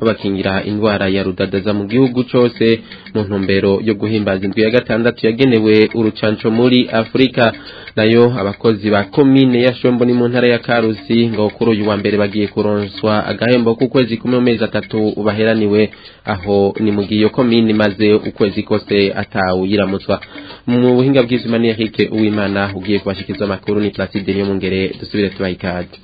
bakingira indwara ya rudadaza mu gihugu cyose mu ntumbero yo guhimbaza indwi ya gatandatu yagenewe urucanco muri afurika nayo abakozi ba komine ya shombo ni mu ntara ya karusi ngo kuri uyu wa mbere bagiye kuronswa agahembo k'ukwezi kumwe mu mezi atatu baheraniwe aho ni mu gihe komine maze ukwezi kose atawuyiramutswa mu buhinga bw'izima ni Eric Uwimana ugiye kubashikiriza amakuru ni Placide Niyomungere dusubire tubaye ikaze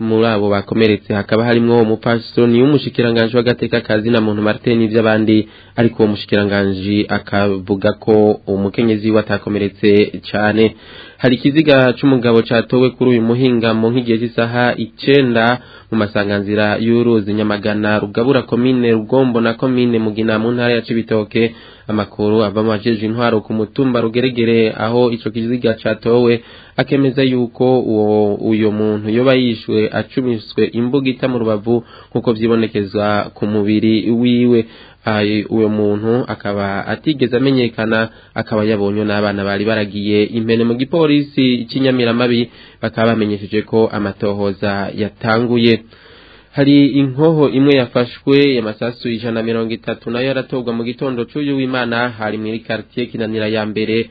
muri abo bakomeretse hakaba harimo umupasitoni w'umushikiranganji w'agateka kazi na muntu marite n'iby'abandi ariko uwo mushikiranganji akavuga ko umukenyezi watakomeretse cyane hari ikiziga cy'umugabo cyatowe kuri uyu muhinga mu nk'igihe cy'isaha icyenda mu masanganzira y'uruzi nyamagana rugabura komine rugombo na komine mugina mu ntara ya cibitoke amakuru ava mu intwaro ku mutumba rugeregere aho icyo kiziga cyatowe akemeza yuko uyo muntu yoba yishwe acumiswe imbugita mu rubavu nk'uko byibonekeza ku mubiri wiwe uyu muntu akaba atigeze amenyekana akaba yabonywe n'abana bari baragiye impene mu gipolisi cy'inyamiramabi bakaba bamenyesheje ko amatohoza yatanguye hari inkoho imwe yafashwe ya y'amasasu ijana mirongo itatu nayo yaratogwa mu gitondo cy'uyu w'imana hari muri quartier kinanira ya mbere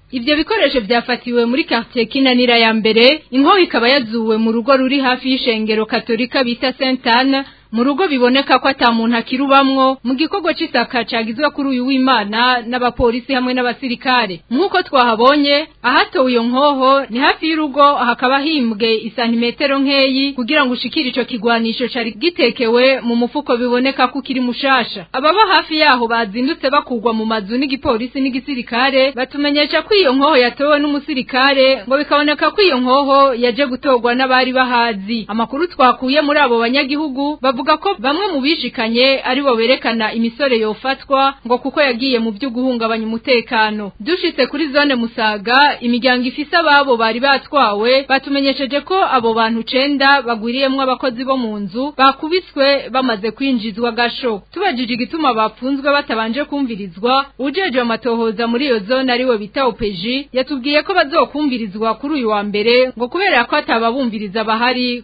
ibyo bikoresho byafatiwe muri quartier Kinanira ya mbere inkoho ikaba yazuwe mu rugo ruri hafi y'ishengero Katolika bita Saint Anne mu rugo biboneka ko atamuntu akirubamwo mu gikorwa c'isaka cagizwe kuri uyu w'Imana n'abapolisi hamwe n'abasirikare nkuko twahabonye ahatowe iyo nkoho ni hafi y'urugo hakaba himbwe isantimetero nkeyi kugira ngo ushikire ico kigwanisho cari gitekewe mu mufuko biboneka kukiri mushasha ababa hafi yaho bazindutse bakugwa mu mazu n'igipolisi n'igisirikare batumenyesha ko iyo nkoho yatowe n'umusirikare ngo bikaboneka ko iyo nkoho yaje gutorwa n'abari bahazi amakuru twakuye muri abo banyagihugu bavuga avuga ko bamwe mu bijikanye aribo berekana imisore yofatwa ngo kuko yagiye mu byo guhungabanya umutekano dushitse kuri zone musaga imiryango ifise ababo bari batwawe batumenyesheje ko abo bantu cenda bagwiriyemwo abakozi bo mu nzu bakubiswe bamaze kwinjizwa gasho tubajije igituma bapfunzwe batabanje kumvirizwa ujeje amatohoza muri iyo zone ariwe bita opeji yatubwiye ko bazokumvirizwa kuri uyu wa mbere ngo kubera ko atababumviriza bahari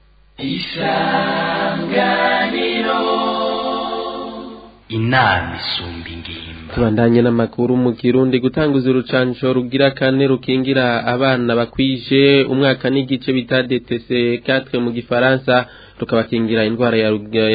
inama isumba tubandanye n'amakuru mu kirundi gutanguza urucanco rugira kane rukingira abana bakwije umwaka n'igice bita DTC katwe mu gifaransa tukabakingira indwara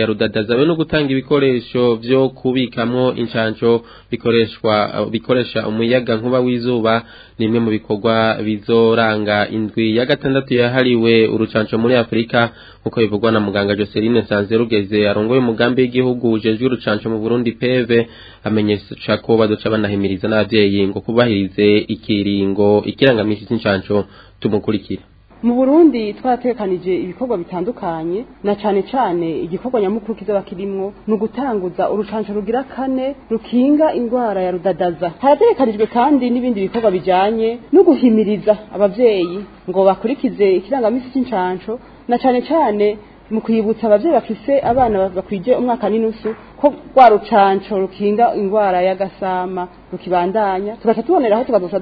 ya rudadaza no gutanga ibikoresho byo kubikamo inshanco bikoreshwa bikoresha umuyaga nkuba w'izuba ni imwe mu bikorwa bizoranga indwi ya gatandatu yahariwe urucanco muri Afurika uko bivugwa na muganga Joseline Sanzerugeze arongoye umugambi w'igihugu ujejwe urucanco mu Burundi peve amenyesha ko bazoca banahimiriza n'abavyeyi ngo kubahirize ikiringo ikirangamisi cy'incanco tumukurikira mu burundi twatekanije ibikorwa bitandukanye na cyane cyane igikorwa nyamukuru kizaba kirimwo ni ugutanguza urushanjo rugira kane rukinga indwara ya rudadaza haratekanijwe kandi n'ibindi bikorwa bijyanye no guhimiriza ababyeyi ngo bakurikize ikirangamisi cy'inshansho na cyane cyane mu kwibutsa ababyeyi bafise abana bakwije umwaka n'inusu ko rwa rucanco rukinga indwara y'agasama rukibandanya tugaca tuboneraho tukazosa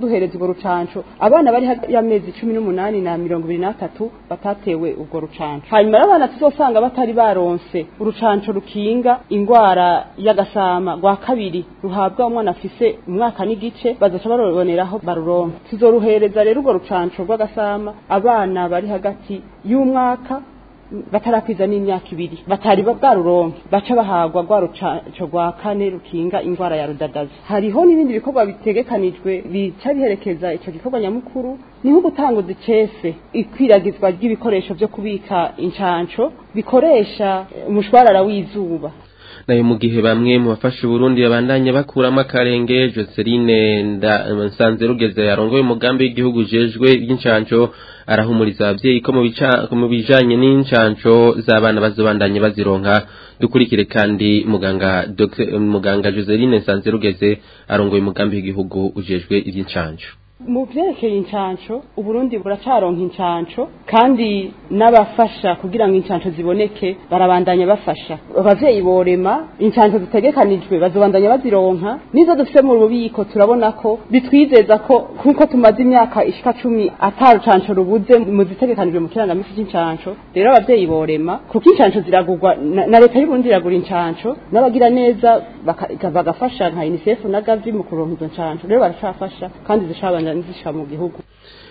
duhereza urwo rucanco abana bari y'amezi cumi n'umunani na mirongo ibiri n'atatu batatewe urwo rucanco hanyuma y'abana tuzosanga batari baronse urucanco rukinga indwara y'agasama rwa kabiri ruhabwa umwana afise umwaka n'igice bazoca baruboneraho baruronka tuzoruhereza rero urwo rucanco rw'agasama abana bari hagati y'umwaka batarakwiza n'imyaka ibiri batari bwa bwaruronke baca bahagwa rwaruca rwa kane rukinga indwara ya Rudadazi. hariho n'ibindi bikorwa bitegekanijwe bica biherekeza icyo gikorwa nyamukuru niho nko gutanga uducefe ikwiragizwa ry'ibikoresho byo kubika incanco bikoresha umushwarara w'izuba nayo mu gihe bamwe mu bafashe Burundi babandanye bakuramo akarenge Joseline Nsanze rugeze yarongoye umugambi w'igihugu jejwe y'incanco arahumuriza ababyeyi ko mu bijanye n'incanco z'abana bazobandanye bazironka dukurikire kandi muganga muganga Joseline Nsanze rugeze arongoye umugambi w'igihugu ujejwe iby'incanco mu byerekeye incanco uburundi buracaronka incanco kandi n'abafasha kugira ngo incanco ziboneke barabandanya bafasha abavyeyi borema incanco zitegekanijwe bazobandanya bazironka nizo dufite mu rubiko turabona ko bitwizeza ko kuko tumaze imyaka ishika cumi ata rucanco rubuze mu zitegekanijwe mu kirangamisi c'incanco rero abavyeyi borema kuko incanco ziragurwa na leta y'uburundi iragura incanco n'abagira neza bagafasha nka UNICEF na Gavi mu kuronka izo ncanco rero baracafasha kandi zicabanya kugenda mu gihugu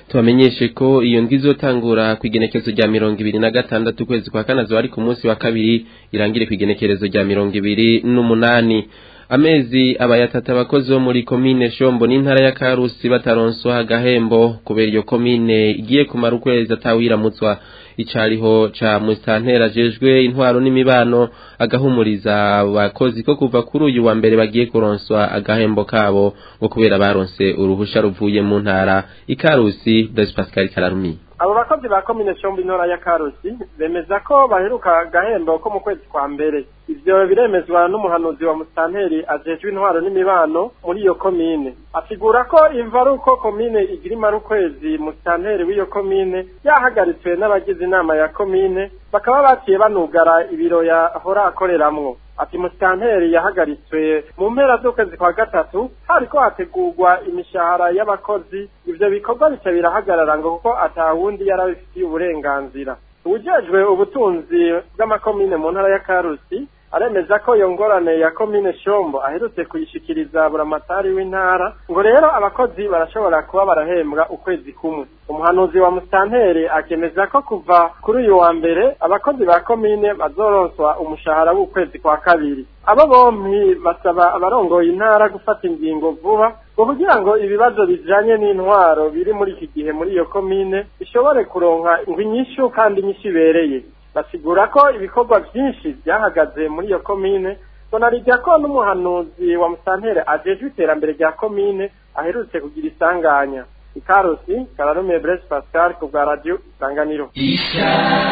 tubamenyeshe ko iyo ndwi izotangura ku igenekerezo rya mirongo ibiri na gatandatu ukwezi kwa kane ari ku munsi wa kabiri irangire ku igenekerezo rya mirongo ibiri n'umunani amezi abayatata abakozi bo muri komine shombo n'intara ya karusi bataronswa agahembo kubera iyo komine igiye kumara ukwezi atawiramutswa icariho ca musitantera ajejwe intwaro n'imibano agahumuriza abakozi ko kuva kuri uyu wa mbere bagiye kuronswa agahembo kabo ngo kubera baronse uruhusha ruvuye mu ntara ikarusi Blaise Pascal Kararumi abo bakozi ba komine shombo intara ya karusi bemeza ko baheruka agahembo ko mu kwezi kwa mbere ibyo biremezwa n'umuhanuzi wa musitanteri ajejwe intwaro n'imibano muri iyo komine asigura ko imva ari uko komine igira imara ukwezi musitanteri w'iyo komine yahagaritswe n'abagize inama ya komine bakaba baciye banugara ibiro yahora akoreramo ati musitanteri yahagaritswe mu mpera z'ukwezi kwa gatatu hariko hategurwa imishahara y'abakozi ibyo bikorwa bica birahagarara ngo kuko atawundi yari abifitiye uburenganzira ubujejwe ubutunzi bw'amakomine mu ntara ya karusi aremeza ko iyo ngorane ya komine shombo aherutse kuyishikiriza buramatari w'intara ngo rero abakozi barashobora kuba barahembwa ukwezi kumwe umuhanuzi wa musitanteri akemeza ko kuva kuri uyu wa mbere abakozi ba komine bazoroswa umushahara w'ukwezi kwa kabiri abo bombi basaba abarongoye intara gufata ingingo vuba ngo kugira ngo ibibazo bijyanye n'intwaro biri muri iki gihe muri iyo komine bishobore kuronka ingwi nyinshi kandi nyinshi ibereye basigura ko ibikorwa byinshi byahagaze muri iyo komine sonaridi ko n'umuhanuzi wa musantere ajejwe iterambere rya komine aherutse kugira isanganya ikarusi kararume brese pascal ku bwa radiyo isanganiro isanganiro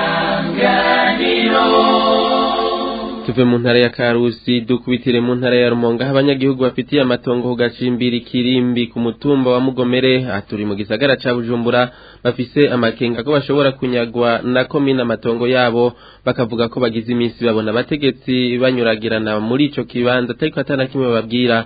tuve mu ntara ya karusi dukubitire mu ntara ya rumonga aho abanyagihugu bafitiye amatongo gacimbira ikirimbi ku mutumba wa mugomere aturi ah, mu gisagara ca bujumbura bafise amakenga ko bashobora kunyagwa na komine amatongo yabo bakavuga ko bagize iminsi babona abategetsi banyuragirana muri ico kibanza atariko atana kimwe babwira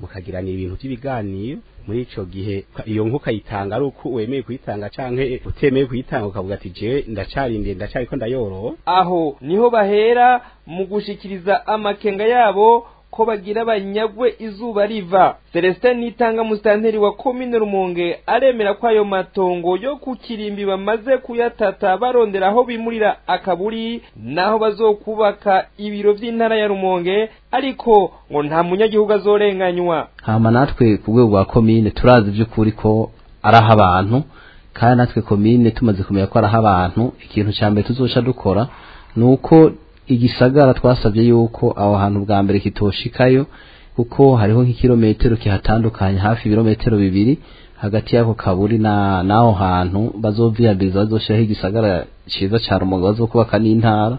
mukagirana ibintu by'ibiganiro muri icyo gihe iyo nkuka yitanga ari uko wemeye kuyitanga canke utemeye kuyitanga ukavuga ati je ndacarindye ndacari ko ndayoro aho niho bahera mu gushikiriza amakenga yabo ko bagira banyagwe izuba riva celestin nitanga musitanteri wa komine rumonge aremera ko ayo matongo yo ku kirimbi bamaze kuyatata barondera aho bimurira akaburi naho bazokubaka ibiro by'intara ya rumonge ariko ngo nta munyagihugu azorenganywa hama natwe ku rwego rwa komine turazi by'ukuri ko araha abantu kandi natwe komine tumaze kumenya ko araha abantu ikintu cya mbere tuzosha dukora ni uko igisagara twasabye yuko aho hantu bwa mbere kitoshikayo kuko hariho nk'ikirometero kihatandukanye hafi ibirometero bibiri hagati y'ako kaburi n'aho hantu bazoviyabiriza bazoshiraho igisagara cyiza cyane umugabo bazokubaka n'intara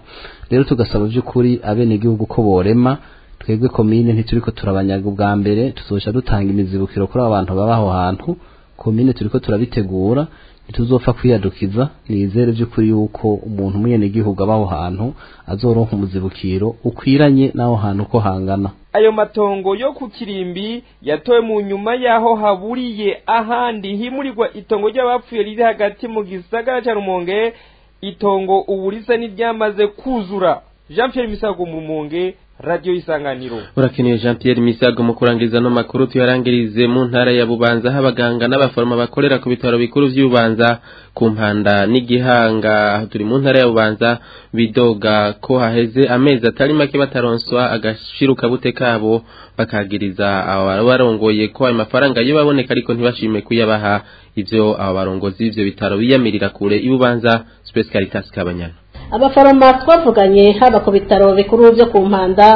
rero tugasaba by'ukuri abenegihugu ko borema twebwe komine ntituriko turabanyaga ubwa mbere tuzoca dutanga imizibukiro kuri abo bantu baba aho hantu komine turiko turabitegura ntituzopfa kwiyadukiza nizere by'ukuri yuko umuntu umwenegihugu abaho hantu azoronka umuzibukiro ukwiranye n'aho hantu uko hangana ayo matongo yo ku kirimbi yatowe mu nyuma y'aho haburiye ahandi himurirwa itongo ry'abapfuye riri hagati mu gisagara cya rumonge itongo ubu risa n'iryamaze kuzura jean Pierre misago mu radiyo y'isanganiro urakeneye jean Pierre misago mu kurangiza ano makuru tuyarangirize mu ntara ya bubanza aho abaganga n'abaforomo bakorera ku bitaro bikuru by'ububanza ku mpanda n'igihanga turi mu ntara ya bubanza bidoga ko haheze amezi atari make bataronswa bute kabo bakagiriza abarongoye ko ayo mafaranga yo baboneka ariko ntibashime kuyabaha ibyo aba barongozi ibyo bitaro biyamirira kure ibubanza supesi karitasi kabanyana abaforomo twavuganye haba ku bitaro bikuru byo ku mpanda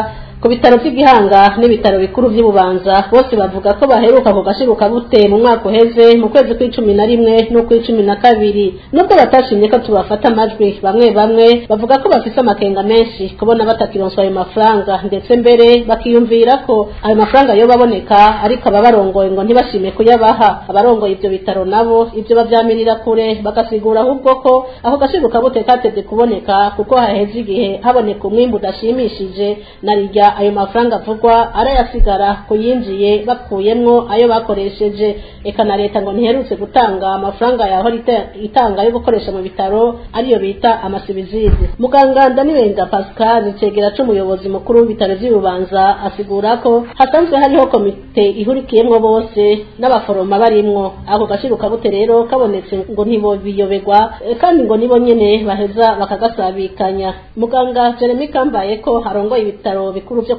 ku bitaro by'igihanga n'ibitaro bikuru by'ububanza bose bavuga ko baheruka ku gashiruka bute mu mwaka uheze mu kwezi kw'icumi na rimwe n'ukw'icumi na kabiri nubwo batashimye ko tubafata amajwi bamwe bamwe bavuga ko bafise amakenga menshi kubona batakironswa ayo mafaranga ndetse mbere bakiyumvira ko ayo mafaranga yo baboneka ariko ababarongoye ngo ntibashime kuyabaha abarongoye ibyo bitaro nabo ibyo babyamirira kure bagasigura ahubwo ko ako gashiruka bute katevye kuboneka kuko haheze igihe haboneka umwimbu udashimishije narirya ayo mafaranga avugwa arayasigara ko yinjiye bakuyemo ayo bakoresheje eka na leta ngo ntiherutse gutanga amafaranga yahora itanga yo gukoresha mu bitaro ariyo bita amasubizizi muganganda n'ibenga pascal cegera cy’umuyobozi mukuru w'ibitaro vy'ibubanza asigura ko hasanzwe hariho komite ihurikiyemo bose n'abaforoma barimwo ako gashirukabuto rero kabonetse ngo ntibobiyobegwa eh, kandi ngo nibo nyine baheza bakagasabikanya muganga jeremy kambaye ko harongoye ibitaro bikuru ibinyamakuru byo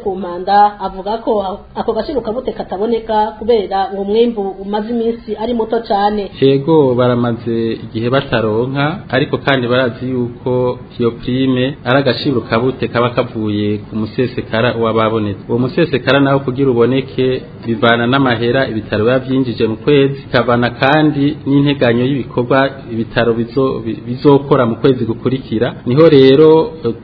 avuga ko ako gaciro kabute kataboneka kubera uwo mwembu umaze iminsi ari muto cyane yego baramaze igihe bataronka ariko kandi barazi yuko iyo prime ari agaciro kabute kaba kavuye ku musesekara wababonetse uwo musesekara nawe kugira uboneke bivana n'amahera ibitaro biba byinjije mu kwezi bikavana kandi n'integanyo y'ibikorwa ibitaro bizokora mu kwezi gukurikira niho rero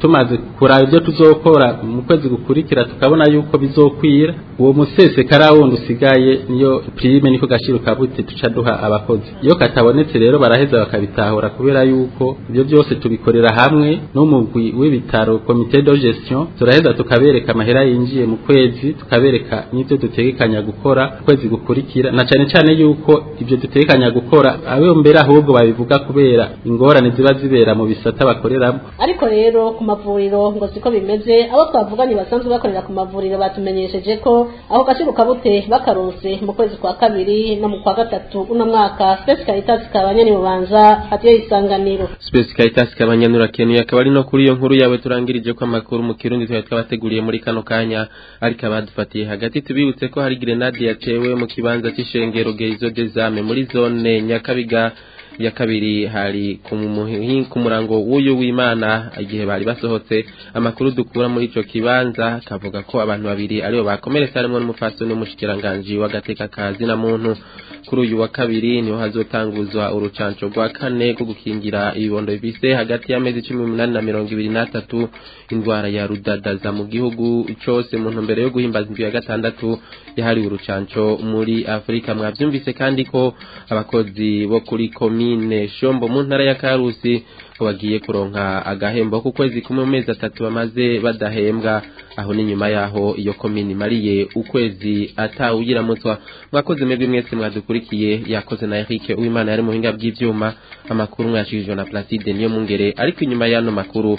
tumaze kuraba ibyo tuzokora mu kwezi gukurikira bikurikira tukabona yuko bizokwira uwo musese wundi usigaye niyo pirime niko gaciro kabute buti duha abakozi iyo katabonetse rero baraheza bakabitahura kubera yuko ibyo byose tubikorera hamwe n'umugwi w'ibitaro komite de gestion turaheza tukabereka amahera yinjiye mu kwezi tukabereka n'ibyo dutegekanya gukora kwezi gukurikira na cyane cyane yuko ibyo dutegekanya gukora abo mbere ahubwo babivuga kubera ingorane ziba zibera mu bisata bakoreramo ariko rero ku mavuriro ngo siko bimeze abo twavuganye basanzwe bakorera ku mavuriro batumenyesheje ko ako gaciro kabutse bakaronse mu kwezi kwa kabiri no mu kwa gatatu uno mwaka Space kabanyani bubanza hatiye isanganiro Space Caritas kabanyanura akaba ari no kuri iyo nkuru yawe turangirije ko amakuru mu kirundi twari twabateguriye muri kano kanya ariko abadufatiye hagati tubibutse ko hari grenade yatewe mu kibanza cy'ishengero Geizo des muri zone Nyakabiga ya kabiri hari ku murango w'uyu w'imana igihe bari basohotse amakuru dukura muri icyo kibanza kavuga ko abantu babiri aribo bakomeretse harimo n'umufasoni n'umushikiranganji w'agateka kazi na muntu kuri uyu wa kabiri niho hazotanguzwa urucanco rwa kane rwo gukingira ibibondo bifise hagati y'amezi cumi n'umunani na mirongo ibiri n'atatu indwara ya rudadaza mu gihugu cyose mu ntumbero yo guhimbaza indwi ya gatandatu yahariwe urucanco muri afurika mwabyumvise kandi ko abakozi bo kuri komi komine shombo mu ya karusi wagiye kuronka agahembo ku kwezi kumwe mu mezi atatu bamaze badahembwa aho ni nyuma yaho iyo komine imariye ukwezi atawugiramutswa mwakoze mwebwe mwese mwadukurikiye yakoze na Eric Uwimana yari mu hinga bw'ivyuma amakuru mwashijwe na Platide niyo mungere ariko inyuma y'ano makuru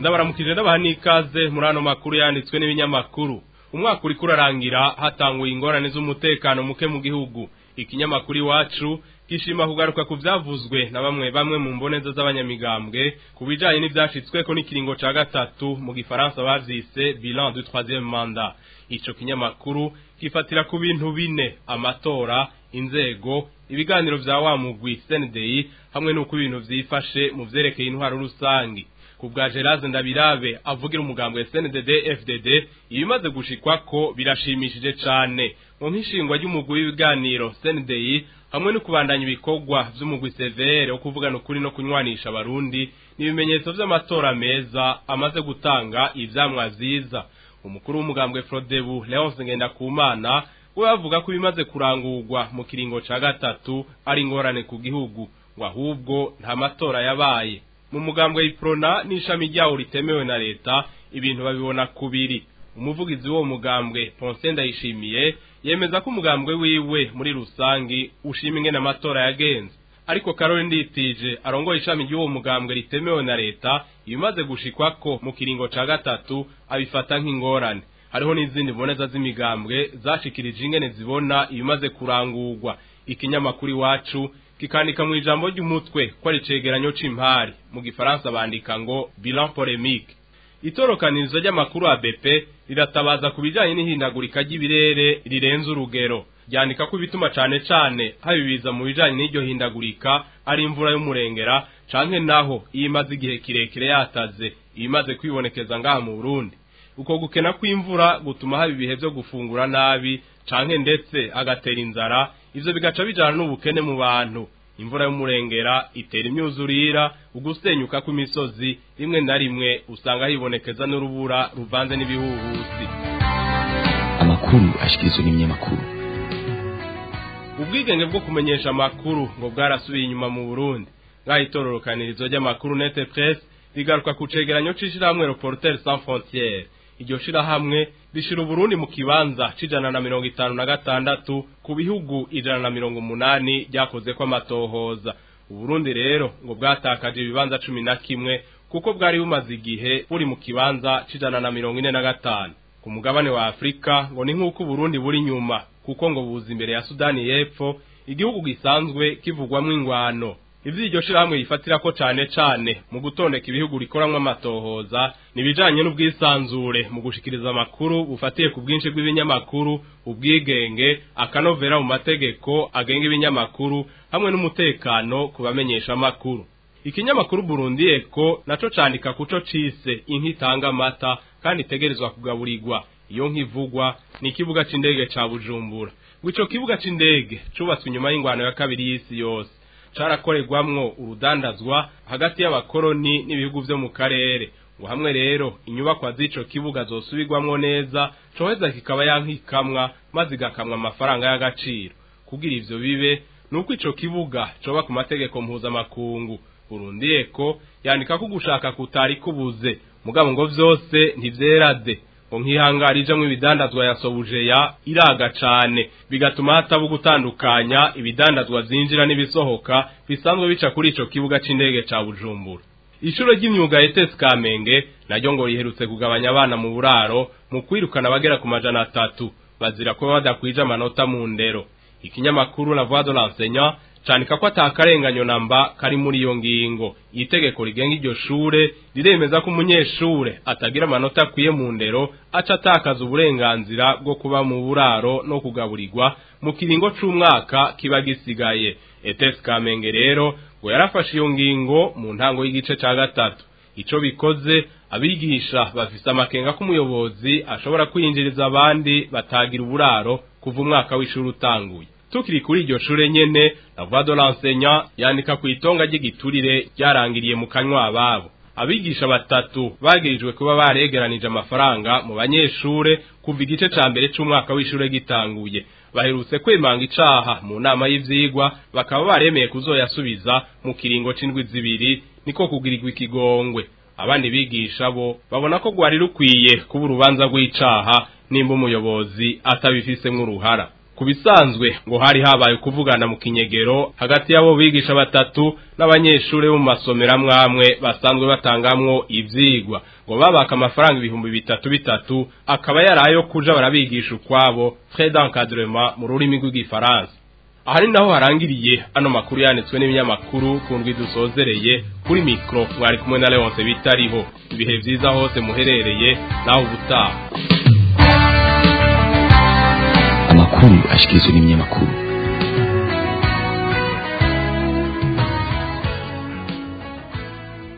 ndabaramukije ndabaha n'ikaze muri ano makuru yanditswe n'ibinyamakuru umwaka uri kurarangira hatanguye ingorane z'umutekano muke mu gihugu ikinyamakuru iwacu gishima kugaruka ku byavuzwe na bamwe bamwe mu mboneza z'abanyamigambwe ku bijyanye ko n'ikiringo cya gatatu mu gifaransa babyise bilan du troisième manda icyo kinyamakuru kifatira ku bintu bine amatora inzego ibiganiro bya wamugwi senedeyi hamwe n'uko ibintu byifashe mu byerekeye intwaro rusange ku bwa gerard ndabirabe avugira umugambwe cnddd fdd ibimaze gushikwa ko birashimishije cyane mu nkishingwa ry'umugwi w'ibiganiro senideyi hamwe no kubandanya ibikogwa by'umugwi severe wo kuvugana ukuri no kunywanisha abarundi n’ibimenyetso by'amatora meza amaze gutanga ibyamwa byiza umukuru w'umugambwe frodebu leonce kumana we avuga ko bimaze kurangurwa mu kiringo cya gatatu ari ingorane ku gihugu ngo ahubwo nta matora yabaye mu mugambwe iprona n'ishami ryawo ritemewe na leta ibintu babibona kubiri umuvugizi w'uwo mugambwe ponse ndayishimiye yemeza ko umugambwe wiwe muri rusange ushima ingene amatora yagenze ariko karori nditije arongoye ishami ry'uwo mugambwe ritemewe na leta ibimaze gushikwa ko mu kiringo ca gatatu abifata nk'ingorane hariho n'izindi mboneza z'imigambwe zashikirije ingene zibona ibimaze kurangurwa ikinyamakuru iwacu kikandika mu ijambo ry'umutwe ko ari icegeranyo c'imari mu gifaransa bandika ngo bilan polemique itorokanirizo ry'amakuru ABP riratabaza ku bijyanye n'ihindagurika ry'ibirere rirenze urugero ryandika ko ibituma cane cane habibiza mu bijyanye n'iryo hindagurika ari imvura y'umurengera canke naho iyimaze igihe kirekire yataze iyimaze kwibonekeza ngaha mu Burundi uko gukena kw'imvura gutuma haba ibihe byo gufungura nabi canke ndetse agatera inzara ivyo bigaca bijana n'ubukene mu bantu imvura y'umurengera itera imyuzurira ugusenyuka kw'imisozi rimwe na rimwe usanga hibonekeza n'urubura ruvanze n'ibihuhusi amakuru ashyikirizwa n'ibinyamakuru ubwigenge bwo kumenyesha amakuru ngo bwarasubiye inyuma mu burundi bwaho itororokanirizo ry'amakuru nete puresi rigaruka ku cegeranyo c'ishirahamwe reporter sans frontiere iryo shirahamwe bishira uburundi mu kibanza c'ijana na mirongo itanu na gatandatu ku bihugu ijana na mirongo umunani byakoze ko amatohoza uburundi rero ngo bwatakaje ibibanza cumi na kimwe kuko bwari bumaze igihe buri mu kibanza c'ijana na mirongo ine na gatanu ku mugabane wa afurika ngo ni nk'uko uburundi buri nyuma kuko ngo buza imbere ya sudani y'epfo igihugu gisanzwe kivugwamo ingwano ibyo iryo shyirahamwe ko cyane cyane mu gutondeka ibihugu rikoranwa amatohoza ni ibijyanye n'ubwisanzure mu gushikiriza amakuru bufatiye ku bwinshi bw'ibinyamakuru ubwigenge akanovera mu mategeko agenga ibinyamakuru hamwe n'umutekano ku bamenyesha amakuru ikinyamakuru Burundi eko nacyo candika kuco cise inka itanga amata kandi itegerezwa kugaburirwa iyo nkivugwa ni ikibuga c'indege ca Bujumbura ico kibuga c'indege cubatswe inyuma y'ingwano ya kabiri y'isi yose carakorerwamwo urudandazwa hagati y'abakoroni n'ibihugu vyo mu karere ngo hamwe rero inyubakwa z'ico kibuga zosubirwamwo neza coheza kikaba yankikamwa maze igakamwa amafaranga y'agaciro kugira ivyo bibe nuko ico kibuga coba ku mategeko mpuzamakungu burundiye ko yandika ko gushaka kutari kubuze mugabo ngo vyose ntivyeraze mu nkihangari ijamwo ibidandazwa ya sobujeya iraga cane bigatuma hataba ugutandukanya ibidandazwa zinjira n'ibisohoka bisanzwe bica kuri ico kibuga c'indege ca bujumbura ishuri ry'imyuga etesi kamenge naryo ngo riherutse kugabanya abana mu buraro mu kwirukana abagera ku majana atatu bazira kuba badakwije amanota mu ndero ikinyamakuru la voix candika ko atakarenganyo namba kari muri iyo ngingo itegeko rigenga iryo shure riremeza ko umunyeshure atagira amanota akwiye mu ndero aca atakaza uburenganzira bwo kuba mu buraro no kugaburirwa mu kiringo cy’umwaka kiba gisigaye etesi kamenge rero ngo yarafashe iyo ngingo mu ntango y'igice cya gatatu icyo bikoze abigisha bafise amakenga ko umuyobozi ashobora kwinjiriza abandi batagira uburaro kuva umwaka w'ishuri utanguye tukiri kuri iryo shure nyene la de l'enseignant yandika ku itonga ry'igiturire ryarangiriye mu kanywa babo. abigisha batatu bagirijwe kuba baregeranije amafaranga mu banyeshure kuva igice ca mbere cy’umwaka w'ishure gitanguye baherutse kwemanga icaha mu nama y'ivyigwa bakaba baremeye kuzoyasubiza mu kiringo c'indwi zibiri niko kugirirwa ikigongwe abandi bigisha bo babona ko rwari rukwiye kuba urubanza rw'icaha nimba umuyobozi atabifisemo uruhara ku ngo hari habaye kuvugana mu kinyegero hagati y'abo bigisha batatu n'abanyeshuri bo mu masomero amwe amwe basanzwe batangamwo ibyigwa ngo babaka amafaranga ibihumbi bitatu bitatu akaba yari ayo kuja barabigisha ukwabo Fred d'encadrement mu rurimi rw'igifaransa aha ni naho harangiriye ano makuru yanditswe n'ibinyamakuru ku ndwi dusozereye kuri mikoro mwari kumwe na leonce bitariho ibihe byiza hose muherereye nawe ubutaha amakuru ashyikirizwa n'ibinyamakuru